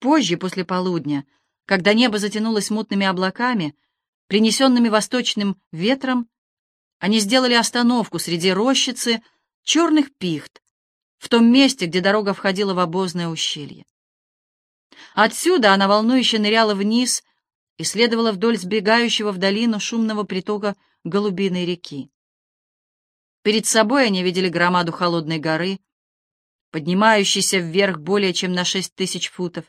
Позже, после полудня, когда небо затянулось мутными облаками, принесенными восточным ветром, они сделали остановку среди рощицы черных пихт, в том месте, где дорога входила в обозное ущелье. Отсюда она волнующе ныряла вниз и следовала вдоль сбегающего в долину шумного притока Голубиной реки. Перед собой они видели громаду холодной горы, поднимающейся вверх более чем на шесть тысяч футов.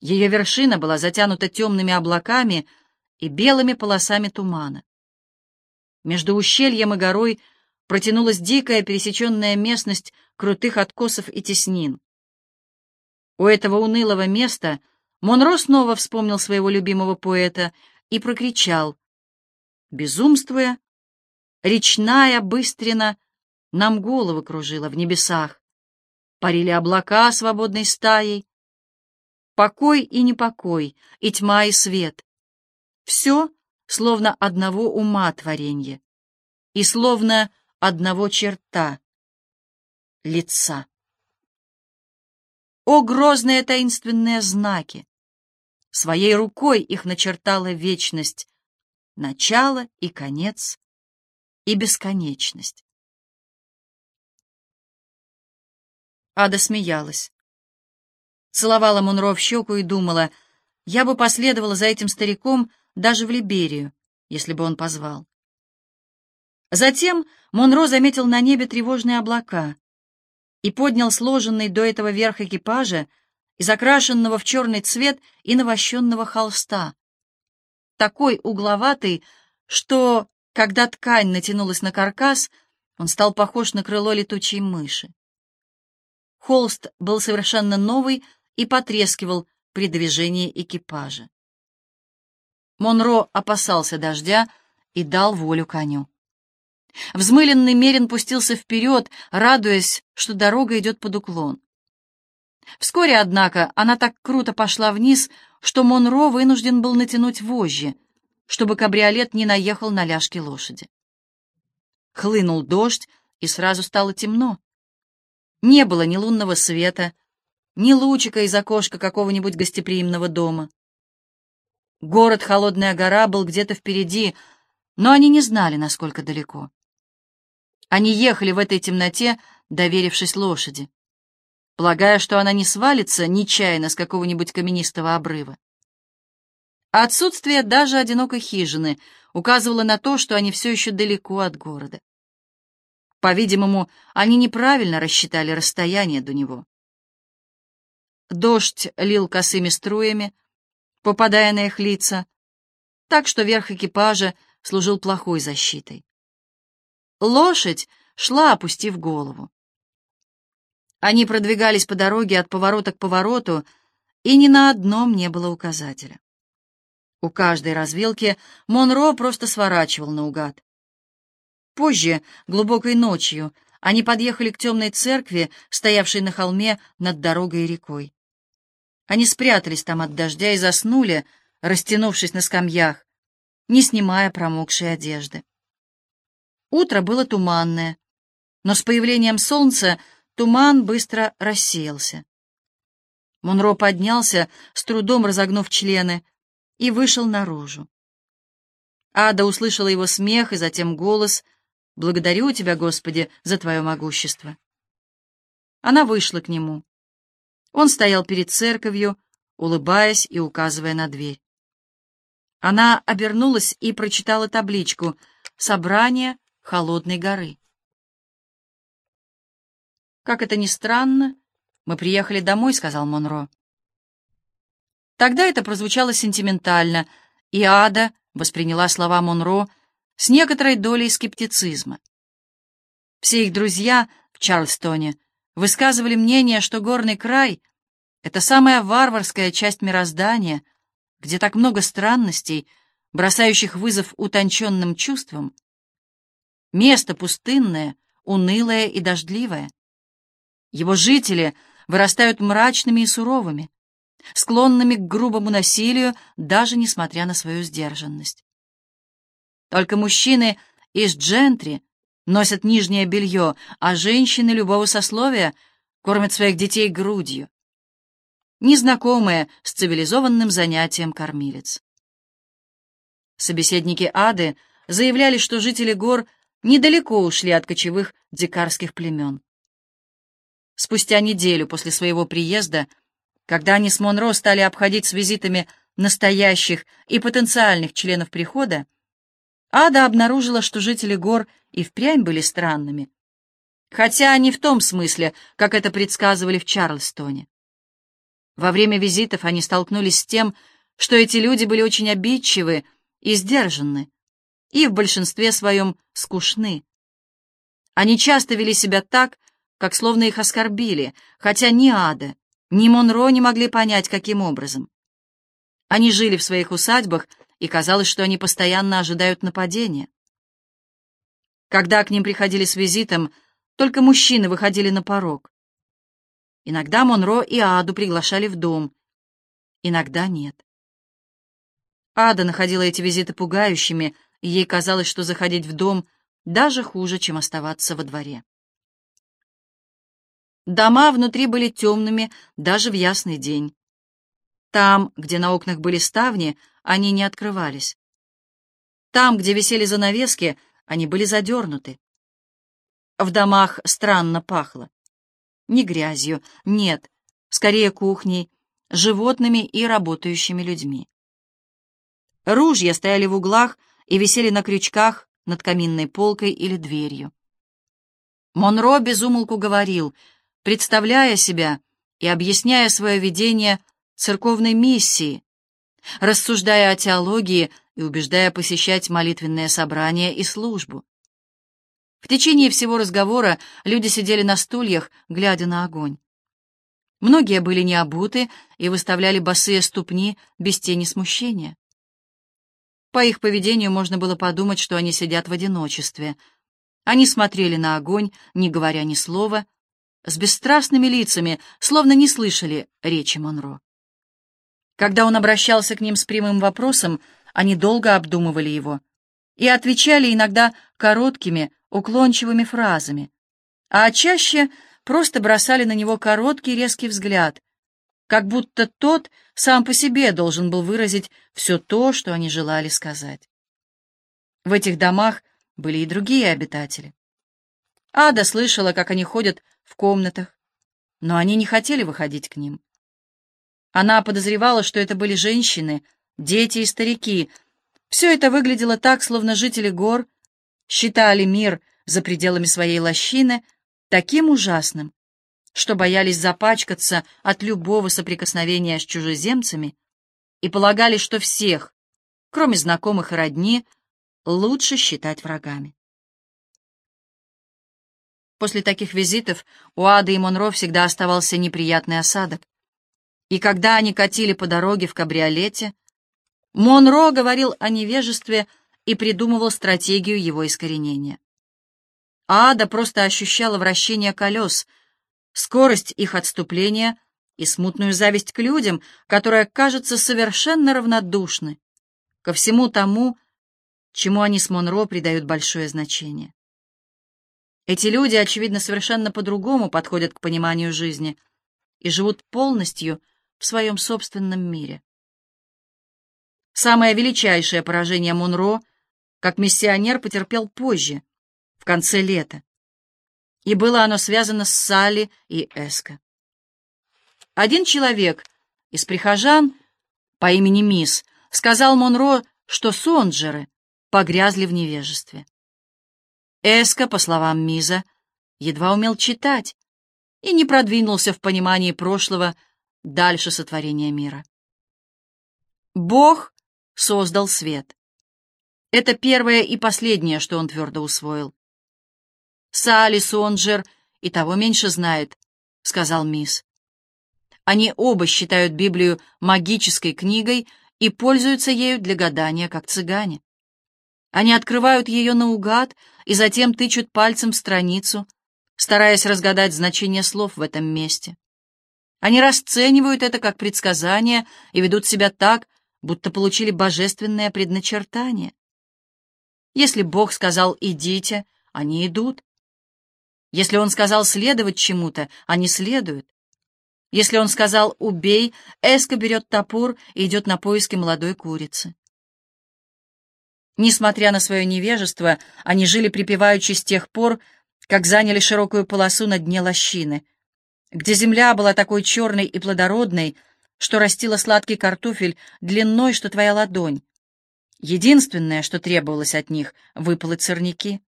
Ее вершина была затянута темными облаками и белыми полосами тумана. Между ущельем и горой протянулась дикая пересеченная местность крутых откосов и теснин. У этого унылого места Монро снова вспомнил своего любимого поэта и прокричал, безумствуя, речная быстрина нам головы кружила в небесах, парили облака свободной стаей, покой и непокой, и тьма и свет. Все словно одного ума творенье, и словно одного черта — лица. О, грозные таинственные знаки! Своей рукой их начертала вечность, начало и конец, и бесконечность. Ада смеялась. Целовала Мунро в щеку и думала, я бы последовала за этим стариком даже в Либерию, если бы он позвал. Затем Монро заметил на небе тревожные облака и поднял сложенный до этого верх экипажа из окрашенного в черный цвет и навощенного холста. Такой угловатый, что, когда ткань натянулась на каркас, он стал похож на крыло летучей мыши. Холст был совершенно новый и потрескивал при движении экипажа. Монро опасался дождя и дал волю коню. Взмыленный Мерин пустился вперед, радуясь, что дорога идет под уклон. Вскоре, однако, она так круто пошла вниз, что Монро вынужден был натянуть вожжи, чтобы кабриолет не наехал на ляжки лошади. Хлынул дождь, и сразу стало темно. Не было ни лунного света, ни лучика из окошка какого-нибудь гостеприимного дома. Город Холодная гора был где-то впереди, но они не знали, насколько далеко. Они ехали в этой темноте, доверившись лошади, полагая, что она не свалится нечаянно с какого-нибудь каменистого обрыва. Отсутствие даже одинокой хижины указывало на то, что они все еще далеко от города. По-видимому, они неправильно рассчитали расстояние до него. Дождь лил косыми струями, попадая на их лица, так что верх экипажа служил плохой защитой. Лошадь шла, опустив голову. Они продвигались по дороге от поворота к повороту, и ни на одном не было указателя. У каждой развилки Монро просто сворачивал наугад. Позже, глубокой ночью, они подъехали к темной церкви, стоявшей на холме над дорогой и рекой. Они спрятались там от дождя и заснули, растянувшись на скамьях, не снимая промокшей одежды. Утро было туманное, но с появлением солнца туман быстро рассеялся. Монро поднялся, с трудом разогнув члены, и вышел наружу. Ада услышала его смех и затем голос «Благодарю тебя, Господи, за твое могущество». Она вышла к нему. Он стоял перед церковью, улыбаясь и указывая на дверь. Она обернулась и прочитала табличку «Собрание холодной горы. «Как это ни странно, мы приехали домой», — сказал Монро. Тогда это прозвучало сентиментально, и Ада восприняла слова Монро с некоторой долей скептицизма. Все их друзья в Чарльстоне высказывали мнение, что горный край — это самая варварская часть мироздания, где так много странностей, бросающих вызов утонченным чувствам, Место пустынное, унылое и дождливое. Его жители вырастают мрачными и суровыми, склонными к грубому насилию, даже несмотря на свою сдержанность. Только мужчины из джентри носят нижнее белье, а женщины любого сословия кормят своих детей грудью. Незнакомая с цивилизованным занятием кормилец. Собеседники Ады заявляли, что жители гор недалеко ушли от кочевых дикарских племен. Спустя неделю после своего приезда, когда они с Монро стали обходить с визитами настоящих и потенциальных членов прихода, Ада обнаружила, что жители гор и впрямь были странными, хотя не в том смысле, как это предсказывали в Чарльстоне. Во время визитов они столкнулись с тем, что эти люди были очень обидчивы и сдержанны, и в большинстве своем скучны. Они часто вели себя так, как словно их оскорбили, хотя ни Ада, ни Монро не могли понять, каким образом. Они жили в своих усадьбах, и казалось, что они постоянно ожидают нападения. Когда к ним приходили с визитом, только мужчины выходили на порог. Иногда Монро и Аду приглашали в дом, иногда нет. Ада находила эти визиты пугающими, и ей казалось, что заходить в дом даже хуже, чем оставаться во дворе. Дома внутри были темными даже в ясный день. Там, где на окнах были ставни, они не открывались. Там, где висели занавески, они были задернуты. В домах странно пахло. Не грязью, нет, скорее кухней, животными и работающими людьми. Ружья стояли в углах и висели на крючках над каминной полкой или дверью. Монро безумолку говорил — представляя себя и объясняя свое видение церковной миссии, рассуждая о теологии и убеждая посещать молитвенные собрания и службу. В течение всего разговора люди сидели на стульях, глядя на огонь. Многие были не обуты и выставляли босые ступни без тени смущения. По их поведению можно было подумать, что они сидят в одиночестве. Они смотрели на огонь, не говоря ни слова, с бесстрастными лицами, словно не слышали речи Монро. Когда он обращался к ним с прямым вопросом, они долго обдумывали его и отвечали иногда короткими, уклончивыми фразами, а чаще просто бросали на него короткий резкий взгляд, как будто тот сам по себе должен был выразить все то, что они желали сказать. В этих домах были и другие обитатели. Ада слышала, как они ходят в комнатах, но они не хотели выходить к ним. Она подозревала, что это были женщины, дети и старики. Все это выглядело так, словно жители гор считали мир за пределами своей лощины таким ужасным, что боялись запачкаться от любого соприкосновения с чужеземцами и полагали, что всех, кроме знакомых и родни, лучше считать врагами. После таких визитов у Ады и Монро всегда оставался неприятный осадок. И когда они катили по дороге в кабриолете, Монро говорил о невежестве и придумывал стратегию его искоренения. Ада просто ощущала вращение колес, скорость их отступления и смутную зависть к людям, которые, кажется, совершенно равнодушны ко всему тому, чему они с Монро придают большое значение. Эти люди, очевидно, совершенно по-другому подходят к пониманию жизни и живут полностью в своем собственном мире. Самое величайшее поражение Монро как миссионер потерпел позже, в конце лета, и было оно связано с Салли и Эско. Один человек из прихожан по имени Мисс сказал Монро, что сонджеры погрязли в невежестве. Эска, по словам Миза, едва умел читать и не продвинулся в понимании прошлого дальше сотворения мира. Бог создал свет. Это первое и последнее, что он твердо усвоил. Сали Сонджер и того меньше знает, — сказал мисс. Они оба считают Библию магической книгой и пользуются ею для гадания, как цыгане. Они открывают ее наугад и затем тычут пальцем в страницу, стараясь разгадать значение слов в этом месте. Они расценивают это как предсказание и ведут себя так, будто получили божественное предначертание. Если Бог сказал «идите», они идут. Если Он сказал следовать чему-то, они следуют. Если он сказал «убей», Эска берет топор и идет на поиски молодой курицы. Несмотря на свое невежество, они жили припеваючи с тех пор, как заняли широкую полосу на дне лощины, где земля была такой черной и плодородной, что растила сладкий картофель длиной, что твоя ладонь. Единственное, что требовалось от них — выпалыть сорняки.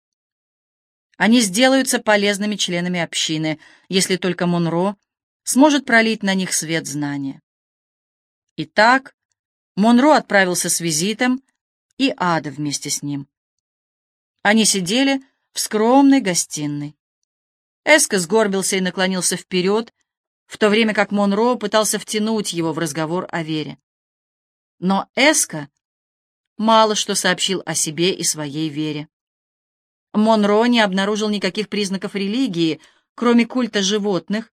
Они сделаются полезными членами общины, если только Монро сможет пролить на них свет знания. Итак, Монро отправился с визитом, и Ада вместе с ним. Они сидели в скромной гостиной. Эска сгорбился и наклонился вперед, в то время как Монро пытался втянуть его в разговор о вере. Но Эска мало что сообщил о себе и своей вере. Монро не обнаружил никаких признаков религии, кроме культа животных,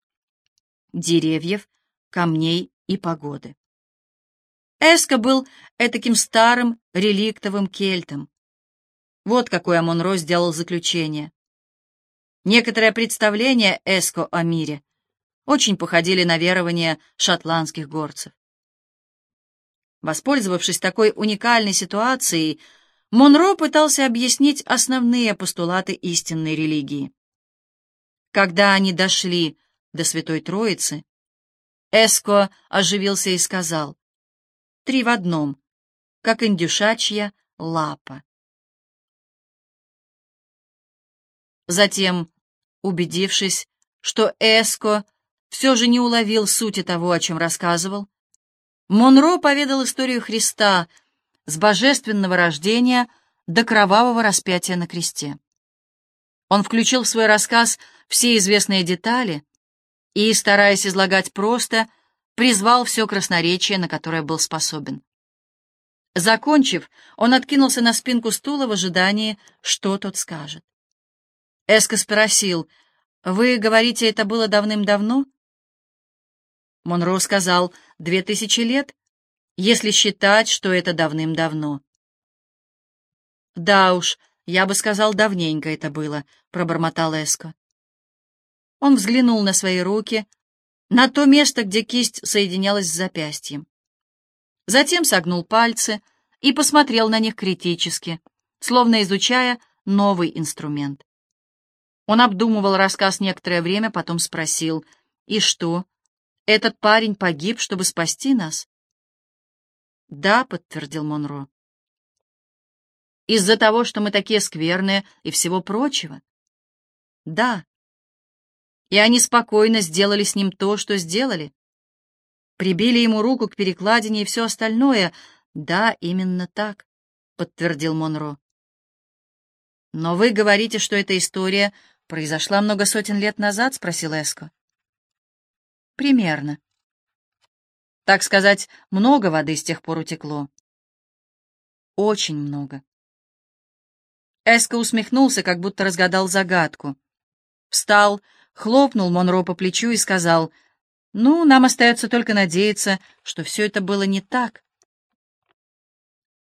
деревьев, камней и погоды. Эска был этаким старым реликтовым кельтом. Вот какое Монро сделал заключение. Некоторые представления Эско о мире очень походили на верования шотландских горцев. Воспользовавшись такой уникальной ситуацией, Монро пытался объяснить основные постулаты истинной религии. Когда они дошли до Святой Троицы, Эско оживился и сказал, «Три в одном, как индюшачья лапа». Затем, убедившись, что Эско все же не уловил сути того, о чем рассказывал, Монро поведал историю Христа с божественного рождения до кровавого распятия на кресте. Он включил в свой рассказ все известные детали и, стараясь излагать просто, призвал все красноречие, на которое был способен. Закончив, он откинулся на спинку стула в ожидании, что тот скажет. Эско спросил, «Вы говорите, это было давным-давно?» Монро сказал, «Две тысячи лет, если считать, что это давным-давно». «Да уж, я бы сказал, давненько это было», — пробормотал Эско. Он взглянул на свои руки, на то место, где кисть соединялась с запястьем. Затем согнул пальцы и посмотрел на них критически, словно изучая новый инструмент. Он обдумывал рассказ некоторое время, потом спросил, «И что, этот парень погиб, чтобы спасти нас?» «Да», — подтвердил Монро. «Из-за того, что мы такие скверные и всего прочего?» «Да», и они спокойно сделали с ним то, что сделали. Прибили ему руку к перекладине и все остальное. Да, именно так, подтвердил Монро. Но вы говорите, что эта история произошла много сотен лет назад, спросил Эско. Примерно. Так сказать, много воды с тех пор утекло. Очень много. Эско усмехнулся, как будто разгадал загадку. Встал, хлопнул Монро по плечу и сказал, «Ну, нам остается только надеяться, что все это было не так».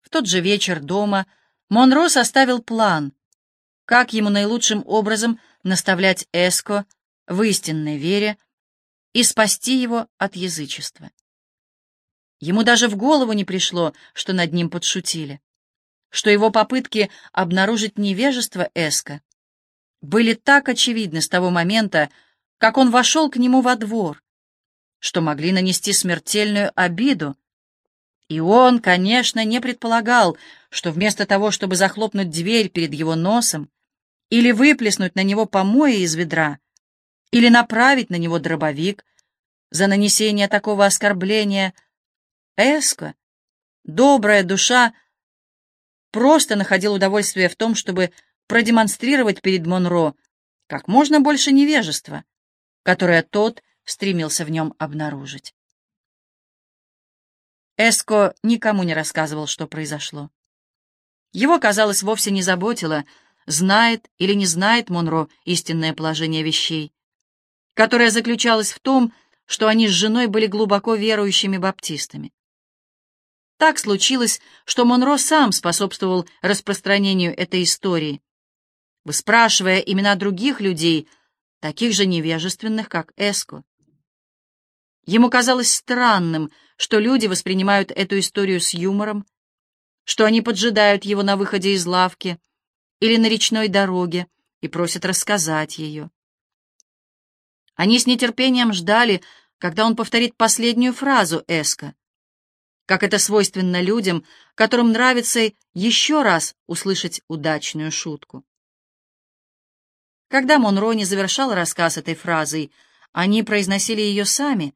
В тот же вечер дома Монро составил план, как ему наилучшим образом наставлять Эско в истинной вере и спасти его от язычества. Ему даже в голову не пришло, что над ним подшутили, что его попытки обнаружить невежество Эско были так очевидны с того момента, как он вошел к нему во двор, что могли нанести смертельную обиду. И он, конечно, не предполагал, что вместо того, чтобы захлопнуть дверь перед его носом или выплеснуть на него помои из ведра, или направить на него дробовик за нанесение такого оскорбления, Эско, добрая душа, просто находил удовольствие в том, чтобы продемонстрировать перед Монро как можно больше невежества, которое тот стремился в нем обнаружить. Эско никому не рассказывал, что произошло. Его, казалось, вовсе не заботило, знает или не знает Монро истинное положение вещей, которое заключалось в том, что они с женой были глубоко верующими баптистами. Так случилось, что Монро сам способствовал распространению этой истории, выспрашивая имена других людей, таких же невежественных, как Эско. Ему казалось странным, что люди воспринимают эту историю с юмором, что они поджидают его на выходе из лавки или на речной дороге и просят рассказать ее. Они с нетерпением ждали, когда он повторит последнюю фразу Эска, как это свойственно людям, которым нравится еще раз услышать удачную шутку. Когда Монро не завершал рассказ этой фразой, они произносили ее сами,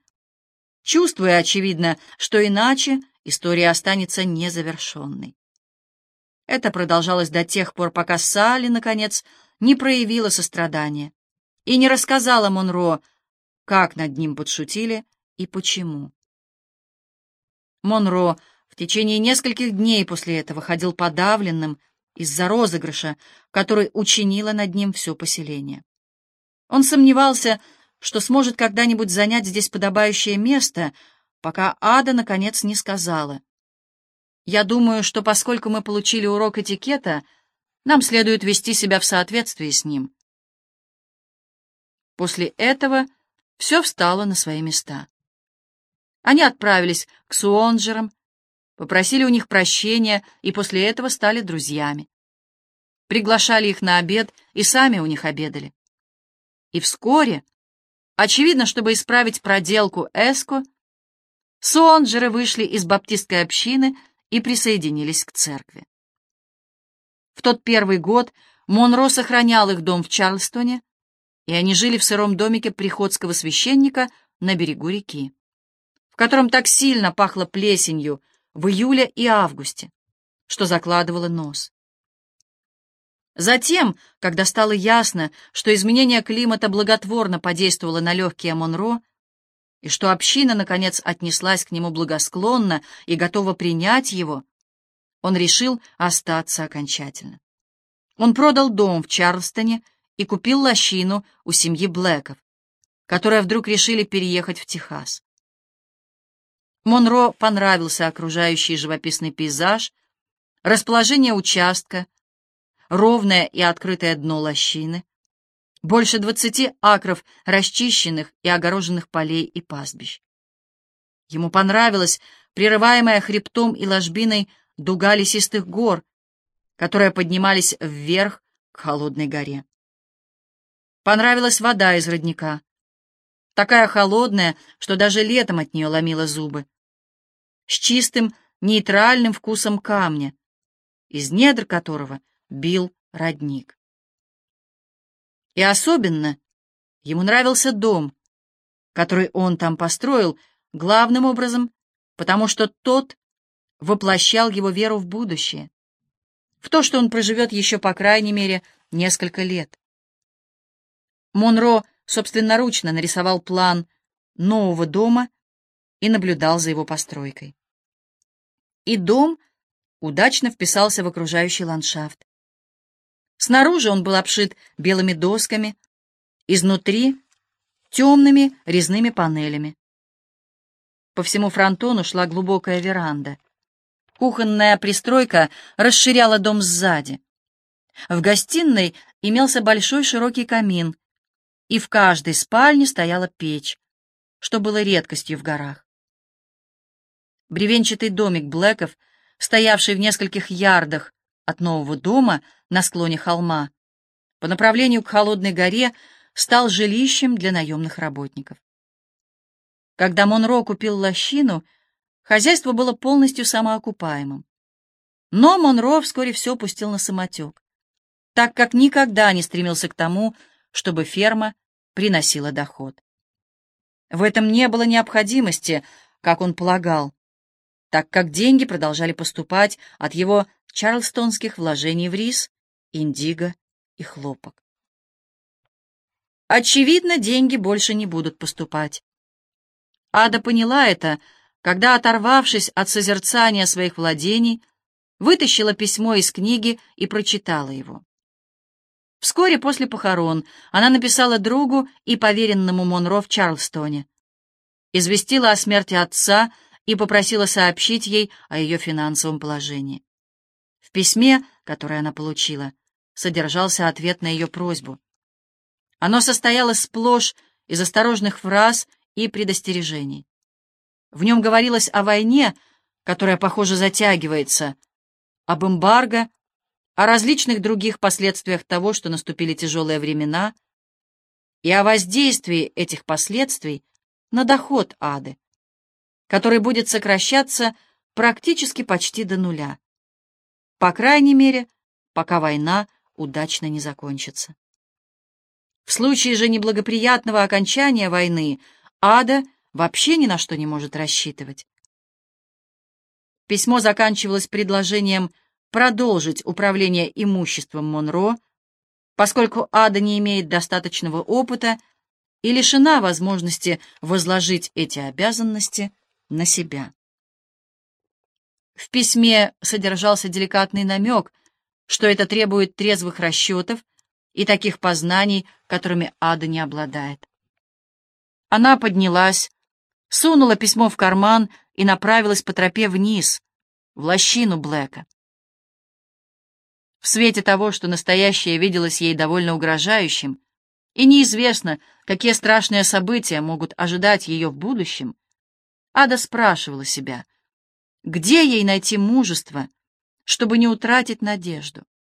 чувствуя, очевидно, что иначе история останется незавершенной. Это продолжалось до тех пор, пока Салли, наконец, не проявила сострадания и не рассказала Монро, как над ним подшутили и почему. Монро в течение нескольких дней после этого ходил подавленным из-за розыгрыша, который учинило над ним все поселение. Он сомневался, что сможет когда-нибудь занять здесь подобающее место, пока Ада, наконец, не сказала. «Я думаю, что поскольку мы получили урок этикета, нам следует вести себя в соответствии с ним». После этого все встало на свои места. Они отправились к Суонджерам, попросили у них прощения и после этого стали друзьями. Приглашали их на обед и сами у них обедали. И вскоре, очевидно, чтобы исправить проделку Эско, Суонджеры вышли из баптистской общины и присоединились к церкви. В тот первый год Монро сохранял их дом в Чарльстоне, и они жили в сыром домике приходского священника на берегу реки в котором так сильно пахло плесенью в июле и августе, что закладывало нос. Затем, когда стало ясно, что изменение климата благотворно подействовало на легкие Монро, и что община, наконец, отнеслась к нему благосклонно и готова принять его, он решил остаться окончательно. Он продал дом в Чарльстоне и купил лощину у семьи Блэков, которые вдруг решили переехать в Техас. Монро понравился окружающий живописный пейзаж, расположение участка, ровное и открытое дно лощины, больше двадцати акров расчищенных и огороженных полей и пастбищ. Ему понравилась прерываемая хребтом и ложбиной дуга лесистых гор, которые поднимались вверх к холодной горе. Понравилась вода из родника, такая холодная, что даже летом от нее ломило зубы, с чистым, нейтральным вкусом камня, из недр которого бил родник. И особенно ему нравился дом, который он там построил, главным образом, потому что тот воплощал его веру в будущее, в то, что он проживет еще, по крайней мере, несколько лет. Монро собственноручно нарисовал план нового дома и наблюдал за его постройкой. И дом удачно вписался в окружающий ландшафт. Снаружи он был обшит белыми досками, изнутри — темными резными панелями. По всему фронтону шла глубокая веранда. Кухонная пристройка расширяла дом сзади. В гостиной имелся большой широкий камин, и в каждой спальне стояла печь, что было редкостью в горах. Бревенчатый домик Блэков, стоявший в нескольких ярдах от нового дома на склоне холма, по направлению к Холодной горе, стал жилищем для наемных работников. Когда Монро купил лощину, хозяйство было полностью самоокупаемым. Но Монро вскоре все пустил на самотек, так как никогда не стремился к тому, чтобы ферма приносила доход. В этом не было необходимости, как он полагал, так как деньги продолжали поступать от его чарльстонских вложений в рис, индиго и хлопок. Очевидно, деньги больше не будут поступать. Ада поняла это, когда, оторвавшись от созерцания своих владений, вытащила письмо из книги и прочитала его. Вскоре после похорон она написала другу и поверенному Монро в Чарльстоне. Известила о смерти отца и попросила сообщить ей о ее финансовом положении. В письме, которое она получила, содержался ответ на ее просьбу. Оно состояло сплошь из осторожных фраз и предостережений. В нем говорилось о войне, которая, похоже, затягивается, об эмбарго, о различных других последствиях того, что наступили тяжелые времена, и о воздействии этих последствий на доход ады, который будет сокращаться практически почти до нуля. По крайней мере, пока война удачно не закончится. В случае же неблагоприятного окончания войны ада вообще ни на что не может рассчитывать. Письмо заканчивалось предложением продолжить управление имуществом Монро, поскольку ада не имеет достаточного опыта и лишена возможности возложить эти обязанности на себя. В письме содержался деликатный намек, что это требует трезвых расчетов и таких познаний, которыми ада не обладает. Она поднялась, сунула письмо в карман и направилась по тропе вниз, в лощину Блэка. В свете того, что настоящее виделось ей довольно угрожающим, и неизвестно, какие страшные события могут ожидать ее в будущем, Ада спрашивала себя, где ей найти мужество, чтобы не утратить надежду.